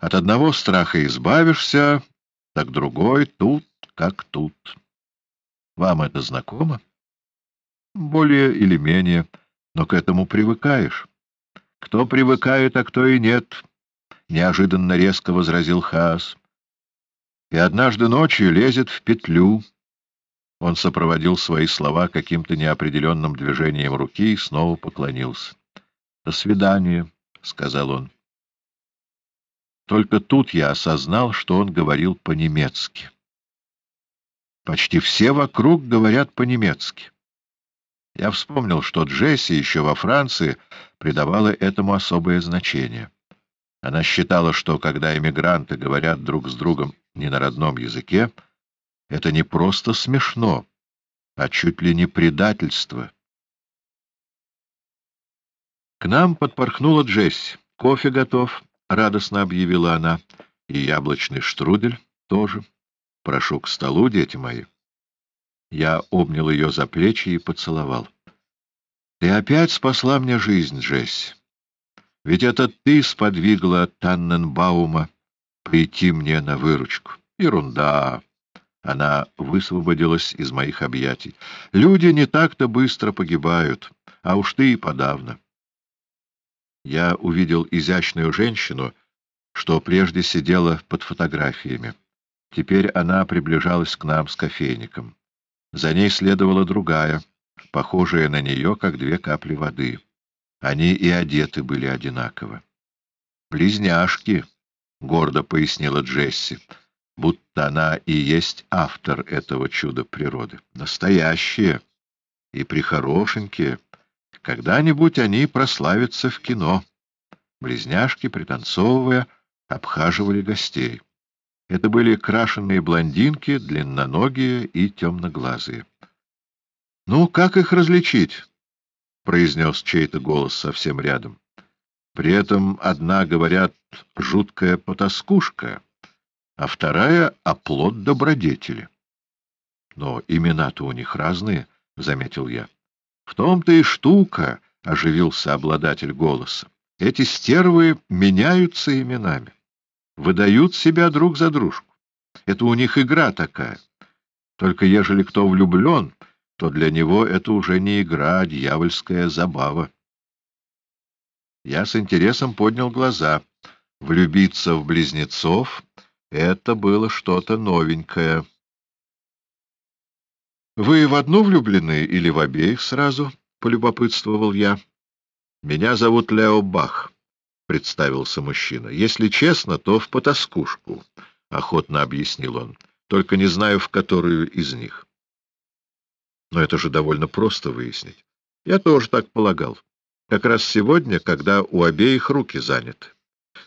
От одного страха избавишься, так другой тут как тут. Вам это знакомо? Более или менее, но к этому привыкаешь. Кто привыкает, а кто и нет, — неожиданно резко возразил Хаас. И однажды ночью лезет в петлю. Он сопроводил свои слова каким-то неопределенным движением руки и снова поклонился. — До свидания, — сказал он. Только тут я осознал, что он говорил по-немецки. Почти все вокруг говорят по-немецки. Я вспомнил, что Джесси еще во Франции придавала этому особое значение. Она считала, что когда эмигранты говорят друг с другом не на родном языке, это не просто смешно, а чуть ли не предательство. К нам подпорхнула Джесси. «Кофе готов», — радостно объявила она, — «и яблочный штрудель тоже». Прошу к столу, дети мои. Я обнял ее за плечи и поцеловал. Ты опять спасла мне жизнь, Джесси. Ведь это ты сподвигла Танненбаума прийти мне на выручку. Ерунда. Она высвободилась из моих объятий. Люди не так-то быстро погибают, а уж ты и подавно. Я увидел изящную женщину, что прежде сидела под фотографиями. Теперь она приближалась к нам с кофейником. За ней следовала другая, похожая на нее, как две капли воды. Они и одеты были одинаково. «Близняшки», — гордо пояснила Джесси, будто она и есть автор этого чуда природы. «Настоящие и прихорошенькие. Когда-нибудь они прославятся в кино». Близняшки, пританцовывая, обхаживали гостей. Это были крашеные блондинки, длинноногие и темноглазые. — Ну, как их различить? — произнес чей-то голос совсем рядом. При этом одна, говорят, жуткая потаскушка, а вторая — оплот добродетели. — Но имена-то у них разные, — заметил я. — В том-то и штука, — оживился обладатель голоса. — Эти стервы меняются именами выдают себя друг за дружку. Это у них игра такая. Только ежели кто влюблен, то для него это уже не игра, а дьявольская забава. Я с интересом поднял глаза. Влюбиться в близнецов — это было что-то новенькое. — Вы в одну влюблены или в обеих сразу? — полюбопытствовал я. — Меня зовут Лео Бах. — представился мужчина. — Если честно, то в потаскушку, — охотно объяснил он. — Только не знаю, в которую из них. Но это же довольно просто выяснить. Я тоже так полагал. Как раз сегодня, когда у обеих руки заняты.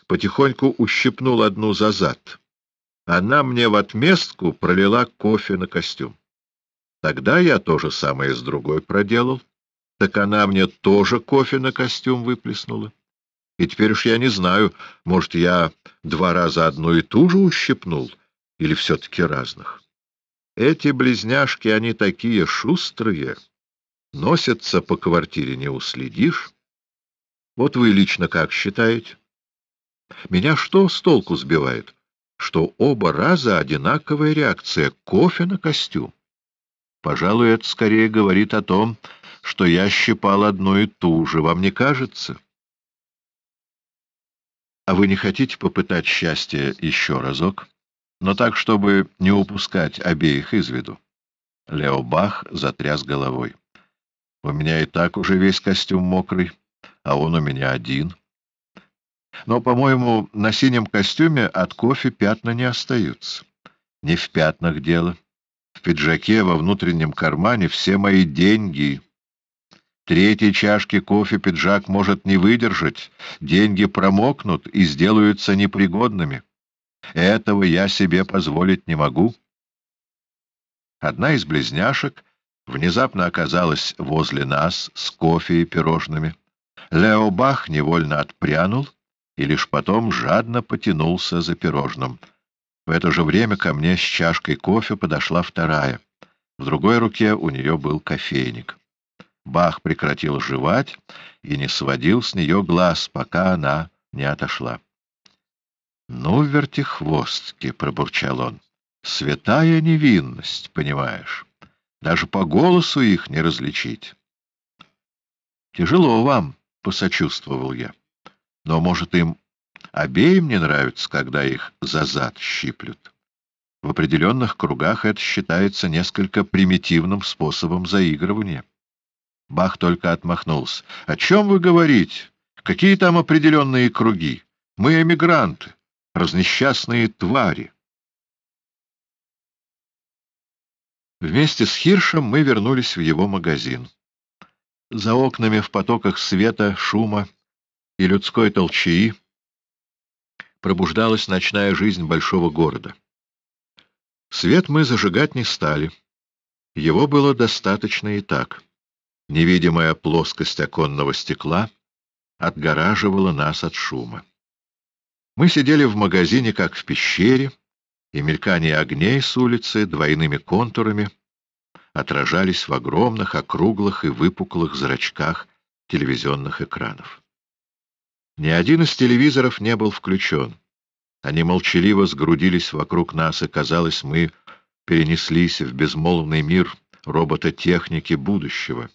Потихоньку ущипнул одну за зад. Она мне в отместку пролила кофе на костюм. Тогда я то же самое с другой проделал. Так она мне тоже кофе на костюм выплеснула. И теперь уж я не знаю, может, я два раза одну и ту же ущипнул, или все-таки разных. Эти близняшки, они такие шустрые, носятся по квартире, не уследишь. Вот вы лично как считаете? Меня что с толку сбивает? Что оба раза одинаковая реакция — кофе на костюм. Пожалуй, это скорее говорит о том, что я щипал одну и ту же, вам не кажется? — а вы не хотите попытать счастье еще разок? Но так, чтобы не упускать обеих из виду. Лео Бах затряс головой. У меня и так уже весь костюм мокрый, а он у меня один. Но, по-моему, на синем костюме от кофе пятна не остаются. Не в пятнах дело. В пиджаке во внутреннем кармане все мои деньги — Третьей чашки кофе пиджак может не выдержать, деньги промокнут и сделаются непригодными. Этого я себе позволить не могу. Одна из близняшек внезапно оказалась возле нас с кофе и пирожными. Лео Бах невольно отпрянул и лишь потом жадно потянулся за пирожным. В это же время ко мне с чашкой кофе подошла вторая. В другой руке у нее был кофейник. Бах прекратил жевать и не сводил с нее глаз, пока она не отошла. «Ну, вертихвостки!» — пробурчал он. «Святая невинность, понимаешь? Даже по голосу их не различить». «Тяжело вам», — посочувствовал я. «Но, может, им обеим не нравится, когда их за зад щиплют?» В определенных кругах это считается несколько примитивным способом заигрывания. Бах только отмахнулся. — О чем вы говорите? Какие там определенные круги? Мы эмигранты, разнесчастные твари. Вместе с Хиршем мы вернулись в его магазин. За окнами в потоках света, шума и людской толчаи пробуждалась ночная жизнь большого города. Свет мы зажигать не стали. Его было достаточно и так. Невидимая плоскость оконного стекла отгораживала нас от шума. Мы сидели в магазине, как в пещере, и мелькание огней с улицы двойными контурами отражались в огромных, округлых и выпуклых зрачках телевизионных экранов. Ни один из телевизоров не был включен. Они молчаливо сгрудились вокруг нас, и, казалось, мы перенеслись в безмолвный мир робототехники будущего,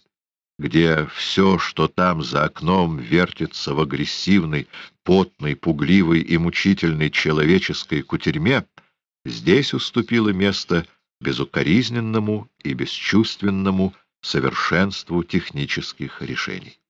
где все, что там за окном вертится в агрессивной, потной, пугливой и мучительной человеческой кутерьме, здесь уступило место безукоризненному и бесчувственному совершенству технических решений.